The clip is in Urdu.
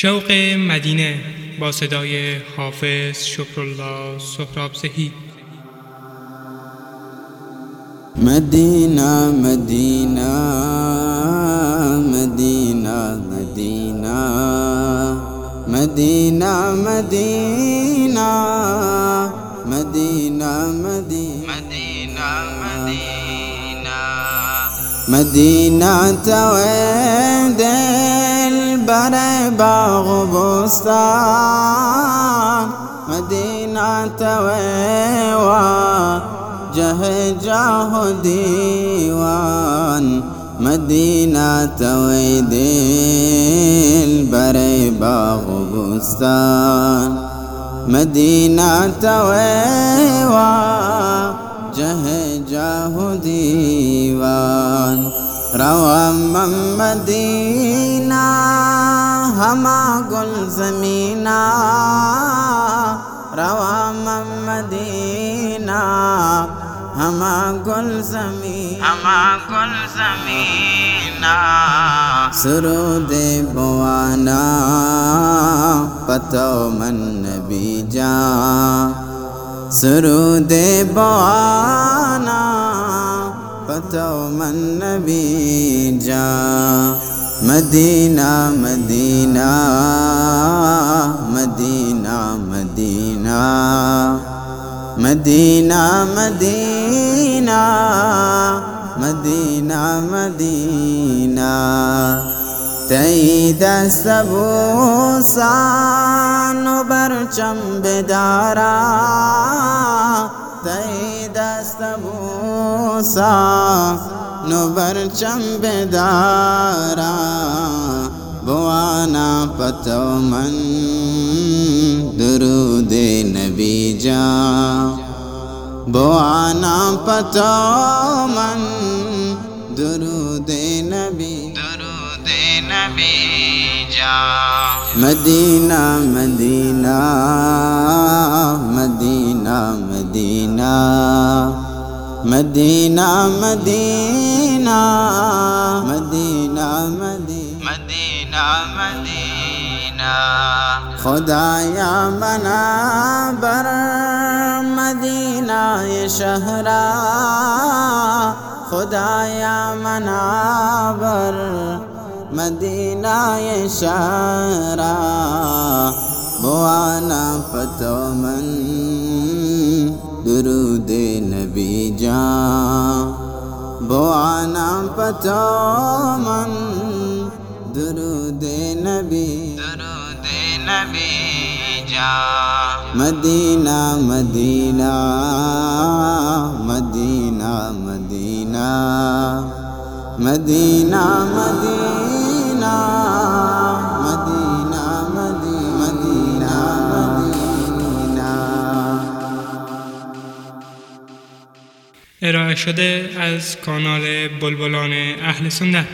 شوق مدینه با صدای حافظ شکرالله سهراب زهی مدینه مدینه مدینه مدینه مدینه مدینه مدینه مدینه مدینه مدینه تویده سهر باغ بستان مدينة ويوا جه جاه ديوان مدينة ويديل بري باغ بستان مدينة ويوا جه جاه ديوان روى من مدينه ہما گل زمینہ روا مدینہ ہما گل زمین ہما گل زمین سرو دے بوانا پتو من نبی جا۔ سرو دے بوانا پتو من نبی جا۔ Medina Medina Medina Medina Medina Medina Medina مدینہ تید سبو سانو برچم بدارا تید سبو سانو برچم بدارا بوانا پتو من درود نبی جا بوانا پتو من درود نبی درود نبی جا Medina Medina Medina Medina Medina Medina Medina. Medina مدینہ۔ خدایا بنا بر مدینہ شہرا خدایا منا بر مدینہ شہرا بوانا پتو من درود نبی جان۔ بوانا پتو من درود نبی درود نبی جا Medina Medina Medina Medina Medina مدینہ ارائه شده از کانال بلبلان اهل سنت.